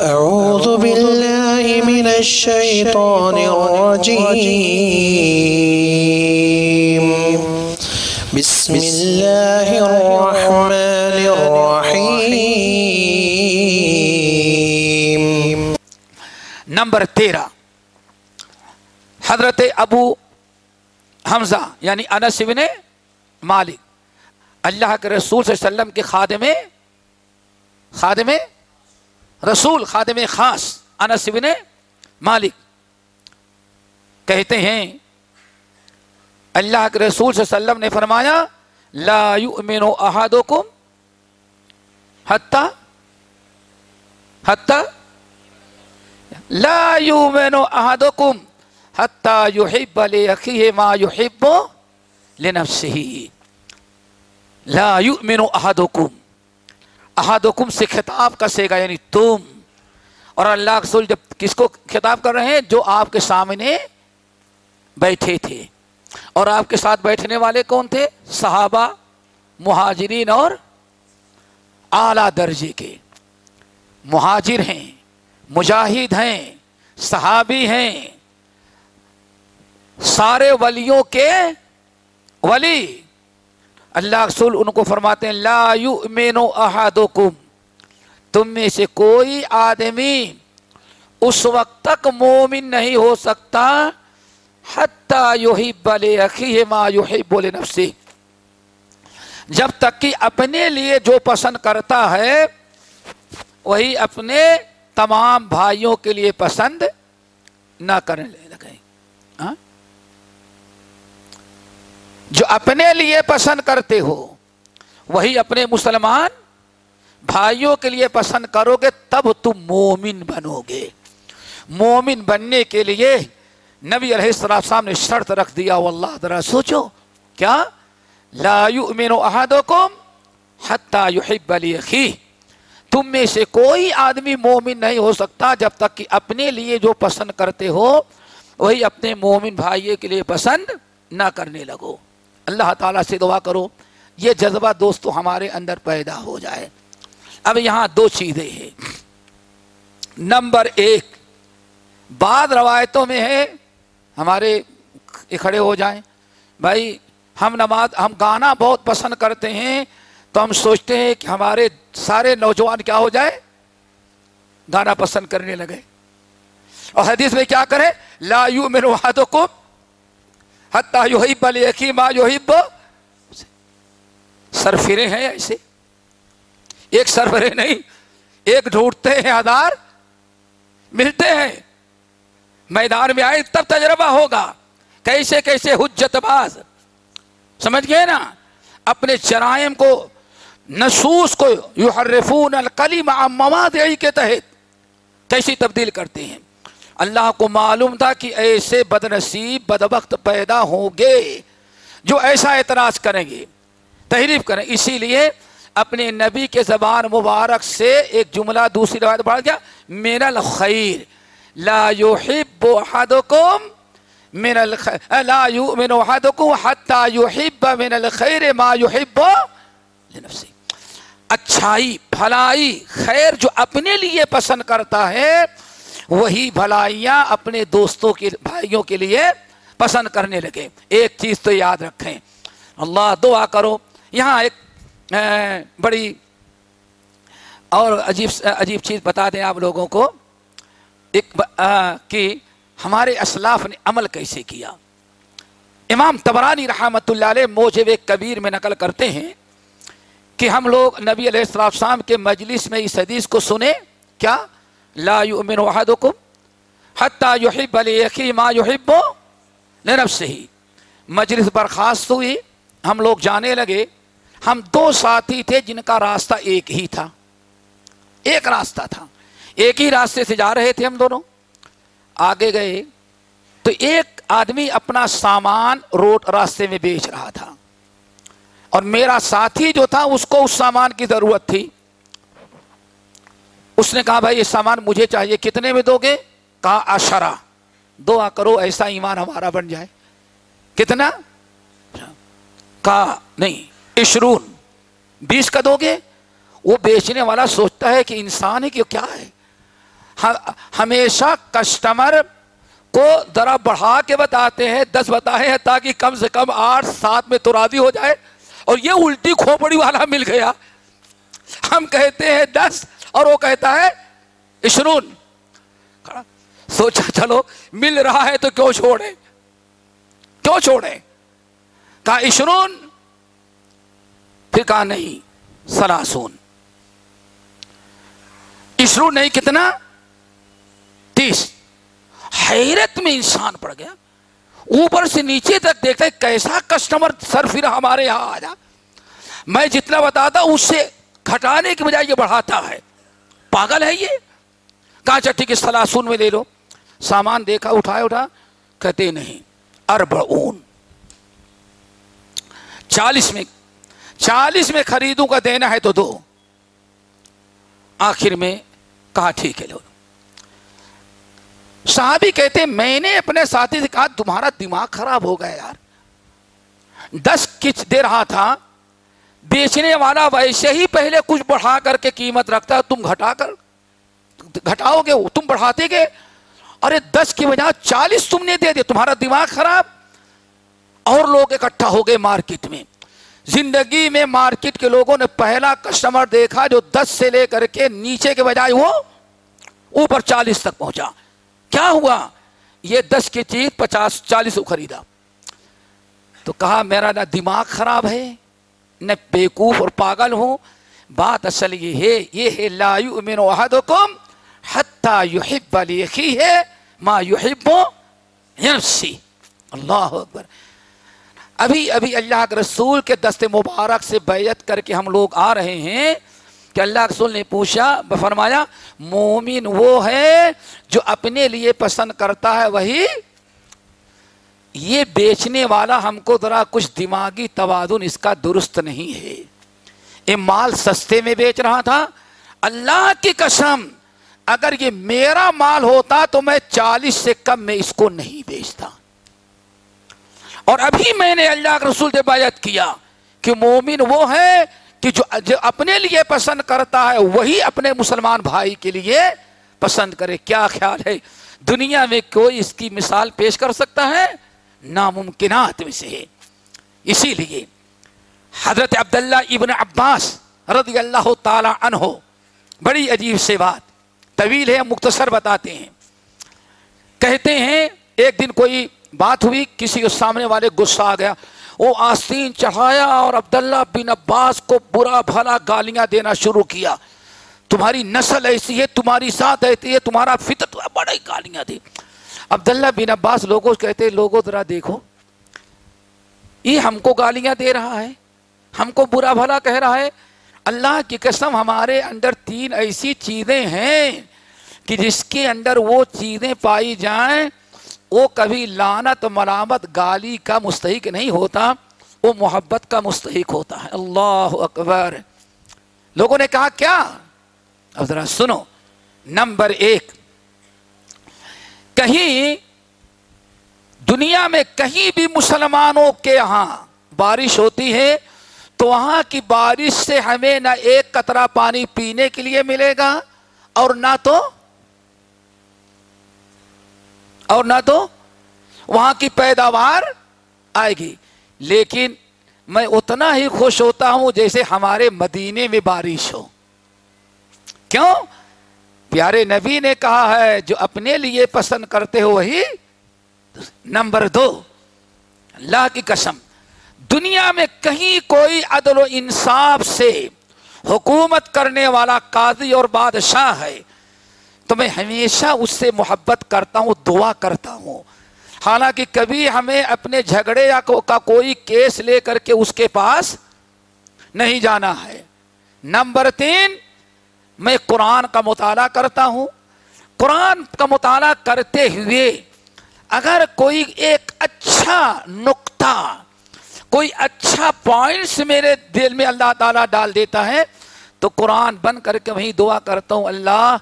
أعوذ بالله من الشيطان الرجيم. بسم الله الرحمن الرحيم. نمبر تیرہ. حضرت ابو حمزہ یعنی انس بن مالک. اللہ کے رسول صلی اللہ علیہ وسلم کے خادم خادم رسول خادم خاص انس بن مالک کہتے ہیں، اللہ کے رسول صلی اللہ علیہ وسلم نے فرمایا، لا یؤمن احدکم حتی حتی، لا یؤمن احدکم حتی یحب لأخیه ما یحب لنفسه لا یؤمن احدکم احدکم سے خطاب کسے گا یعنی تم۔ اور اللہ رسول جب کس کو خطاب کر رہے ہیں؟ جو آپ کے سامنے بیٹھے تھے۔ اور آپ کے ساتھ بیٹھنے والے کون تھے؟ صحابہ، مہاجرین اور اعلی درجے کے۔ مہاجر ہیں، مجاہد ہیں، صحابی ہیں۔ سارے ولیوں کے ولی۔ اللہ رسول ان کو فرماتے ہیں، لا یؤمن احدکم۔ تم میں سے کوئی آدمی اس وقت تک مومن نہیں ہو سکتا، حتی یحب لأخیہ ما یحب لنفسہ۔ جب تک کہ اپنے لیے جو پسند کرتا ہے، وہی اپنے تمام بھائیوں کے لیے پسند نہ کرنے لگے۔ ہاں؟ جو اپنے لیے پسند کرتے ہو، وہی اپنے مسلمان بھائیوں کے لیے پسند کرو گے، تب تم مومن بنو گے۔ مومن بننے کے لیے نبی علیہ السلام نے شرط رکھ دیا واللہ ذرا سوچو۔ کیا؟ لا یؤمن احدکم حتی یحب لیخیہ تم میں سے کوئی آدمی مومن نہیں ہو سکتا جب تک کہ اپنے لیے جو پسند کرتے ہو، وہی اپنے مومن بھائی کے لیے پسند نہ کرنے لگو۔ اللہ تعالیٰ سے دعا کرو، یہ جذبہ دوستو ہمارے اندر پیدا ہو جائے۔ اب یہاں دو چیزیں ہیں۔ نمبر ایک، بعض روایتوں میں ہے ہمارے کھڑے ہو جائیں۔ بھائی، ہم نماز، ہم گانا بہت پسند کرتے ہیں، تو ہم سوچتے ہیں کہ ہمارے سارے نوجوان کیا ہو جائے؟ گانا پسند کرنے لگے۔ اور حدیث میں کیا کرے؟ لا یؤمن احدکم حتی یحب لیکی ما یحب. سرفرے ہیں ایسے. ایک سرفرے نہیں، ایک ڈھونڈتے ہیں ہزار ملتے ہیں. میدان میں آئے تب تجربہ ہوگا. کیسے کیسے حجت باز. سمجھ گئے نا؟ اپنے جرائم کو، نصوص کو یحرفون الکلیم عن مواضعی کے تحت. کیسی تبدیل کرتے ہیں؟ اللہ کو معلوم تھا کہ ایسے بدنصیب بدبخت پیدا ہوں گے جو ایسا اعتراض کریں گے، تحریف کریں۔ اسی لیے اپنے نبی کے زبان مبارک سے ایک جملہ دوسری روایت بڑھ گیا، من الخیر لا يحب احدكم من الخير، لا يؤمن احدكم حتى يحب من الخير ما يحب لنفسه۔ اچھائی، بھلائی، خیر جو اپنے لیے پسند کرتا ہے وہی بھلائیاں اپنے دوستوں کے بھائیوں کے لیے پسند کرنے لگے۔ ایک چیز تو یاد رکھیں۔ اللہ دعا کرو۔ یہاں ایک بڑی اور عجیب عجیب چیز بتا دیں آپ لوگوں کو۔ ایک کہ ہمارے اسلاف نے عمل کیسے کیا۔ امام تبرانی رحمت اللہ علیہ موجب کبیر میں نقل کرتے ہیں کہ ہم لوگ نبی علیہ السلام کے مجلس میں اس حدیث کو سنے کیا؟ لا یؤمن احدکم حتی یحب لیخی ما یحب لنفسه۔ مجلس برخاست ہوئی، ہم لوگ جانے لگے۔ ہم دو ساتھی تھے جن کا راستہ ایک ہی تھا۔ ایک راستہ تھا۔ ایک ہی راستے سے جا رہے تھے ہم دونوں۔ آگے گئے۔ تو ایک آدمی اپنا سامان روڈ راستے میں بیچ رہا تھا۔ اور میرا ساتھی جو تھا، اس کو اس سامان کی ضرورت تھی۔ اس نے کہا، بھائی، یہ سامان مجھے چاہیے، کتنے میں دو گے؟ کہا اشرا دعا کرو ایسا ایمان ہمارا بن جائے۔ کتنا؟ کہا، نہیں اشرون بیس کا دو گے؟ وہ بیچنے والا سوچتا ہے کہ انسان ہے کہ کیا ہے۔ ہمیشہ کسٹمر کو ذرا بڑھا کے بتاتے ہیں، دس بتائے ہیں، تاکہ کم سے کم آٹھ سات میں تو راضی ہو جائے۔ اور یہ الٹی کھوپڑی والا مل گیا۔ ہم کہتے ہیں، دس اور وہ کہتا ہے، اشرون سوچا چلو، مل رہا ہے تو کیوں چھوڑے؟ کیوں چھوڑے؟ کہا، اشرون، پھر کہا، نہیں سلاسون اشرون نہیں، کتنا؟ تیس۔ حیرت میں انسان پڑ گیا۔ اوپر سے نیچے تک دیکھتا ہے، کیسا کسٹمر سر پھر ہمارے یہاں آ جا میں جتنا بتاتا اس سے گھٹانے کی بجائے یہ بڑھاتا ہے۔ پاگل ہے یہ؟ کہا اچھا چٹھی کی سلاسون میں لے لو۔ سامان دیکھا اٹھائے اٹھا۔ کہتے نہیں، اربعون۔ چالیس میں چالیس میں خریدوں کا دینا ہے تو دو۔ آخر میں کہا ٹھیک ہے لو۔ صحابی کہتے، میں نے اپنے ساتھی سے کہا، تمہارا دماغ خراب ہو گیا یار۔ دس کچ دے رہا تھا بیچنے والا ویسے ہی پہلے کچھ بڑھا کر کے قیمت رکھتا تم گھٹا کر، گھٹاؤ گے، تم بڑھاتے گے۔ ارے، دس کی وجہ چالیس تم نے دے دیا تمہارا دماغ خراب۔ اور لوگ اکٹھا ہو گئے مارکیٹ میں۔ زندگی میں مارکیٹ کے لوگوں نے پہلا کسٹمر دیکھا جو دس سے لے کر کے نیچے کے بجائے وہ اوپر چالیس تک پہنچا۔ کیا ہوا؟ یہ دس کی چیز پچاس، چالیس کو خریدا۔ تو کہا، میرا نہ دماغ خراب ہے۔ نہ بیوقوف اور پاگل ہوں۔ بات اصل یہ ہے یہ ہے لا یؤمن احدکم حتی یحب ہے ما یحب نفسی اللہ اکبر۔ ابھی ابھی اللہ کے رسول کے دست مبارک سے بیعت کر کے ہم لوگ آ رہے ہیں کہ اللہ رسول نے پوچھا فرمایا مومن وہ ہے جو اپنے لیے پسند کرتا ہے وہی یہ بیچنے والا ہم کو ذرا کچھ دماغی توازن اس کا درست نہیں ہے۔ یہ مال سستے میں بیچ رہا تھا۔ اللہ کی قسم، اگر یہ میرا مال ہوتا تو میں چالیس سے کم میں اس کو نہیں بیچتا۔ اور ابھی میں نے اللہ کے رسول سے بیعت کیا کہ مومن وہ ہے کہ جو جو اپنے لیے پسند کرتا ہے، وہی اپنے مسلمان بھائی کے لیے پسند کرے۔ کیا خیال ہے؟ دنیا میں کوئی اس کی مثال پیش کر سکتا ہے؟ ناممکنات میں سے ہے۔ اسی لیے حضرت عبداللہ ابن عباس رضی اللہ تعالی عنہ، بڑی عجیب سے بات، طویل ہے، مختصر بتاتے ہیں۔ کہتے ہیں، ایک دن کوئی بات ہوئی، کسی کے سامنے والے غصہ آ گیا، وہ آستین چڑھایا اور عبداللہ بن عباس کو برا بھلا گالیاں دینا شروع کیا۔ تمہاری نسل ایسی ہے، تمہاری ساتھ ایسی ہے، تمہارا فطر بڑی گالیاں دی عبداللہ بن عباس لوگوں کہتے لوگوں ذرا دیکھو۔ یہ ہم کو گالیاں دے رہا ہے، ہم کو برا بھلا کہہ رہا ہے۔ اللہ کی قسم، ہمارے اندر تین ایسی چیزیں ہیں کہ جس کے اندر وہ چیزیں پائی جائیں۔ وہ کبھی لانت ملامت گالی کا مستحق نہیں ہوتا، وہ محبت کا مستحق ہوتا ہے۔ اللہ اکبر۔ لوگوں نے کہا، کیا؟ اب ذرا سنو۔ نمبر ایک۔ کہیں دنیا میں کہیں بھی مسلمانوں کے یہاں بارش ہوتی ہے، تو وہاں کی بارش سے ہمیں نہ ایک قطرہ پانی پینے کے لیے ملے گا اور نہ تو، اور نہ تو وہاں کی پیداوار آئے گی۔ لیکن میں اتنا ہی خوش ہوتا ہوں جیسے ہمارے مدینے میں بارش ہو۔ کیوں؟ پیارے نبی نے کہا ہے، جو اپنے لیے پسند کرتے ہو وہی نمبر دو۔ اللہ کی قسم، دنیا میں کہیں کوئی عدل و انصاف سے حکومت کرنے والا قاضی اور بادشاہ ہے۔ تو میں ہمیشہ اس سے محبت کرتا ہوں، دعا کرتا ہوں۔ حالانکہ کبھی ہمیں اپنے جھگڑے یا کا کوئی کیس لے کر کے اس کے پاس نہیں جانا ہے۔ نمبر تین میں قرآن کا مطالعہ کرتا ہوں۔ قرآن کا مطالعہ کرتے ہوئے اگر کوئی ایک اچھا نقطہ، کوئی اچھا پوائنٹس میرے دل میں اللہ تعالیٰ ڈال دیتا ہے، تو قرآن بن کر کے وہیں دعا کرتا ہوں، اللہ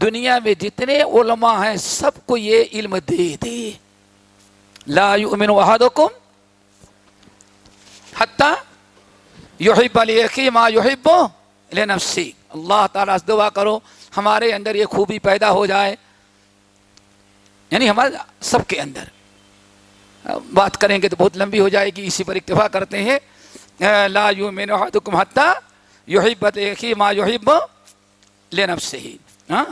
دنیا میں جتنے علماء ہیں سب کو یہ علم دے دے۔ لا یؤمن احدکم حتی یحب الیقی ما یحب لنفسی اللہ تعالیٰ سے دعا کرو، ہمارے اندر یہ خوبی پیدا ہو جائے۔ یعنی ہمارے سب کے اندر۔ بات کریں گے تو بہت لمبی ہو جائے گی، اسی پر اکتفا کرتے ہیں۔ لا یو مین نحتکم حتی یحبت ایخی ما یحب لے ہاں؟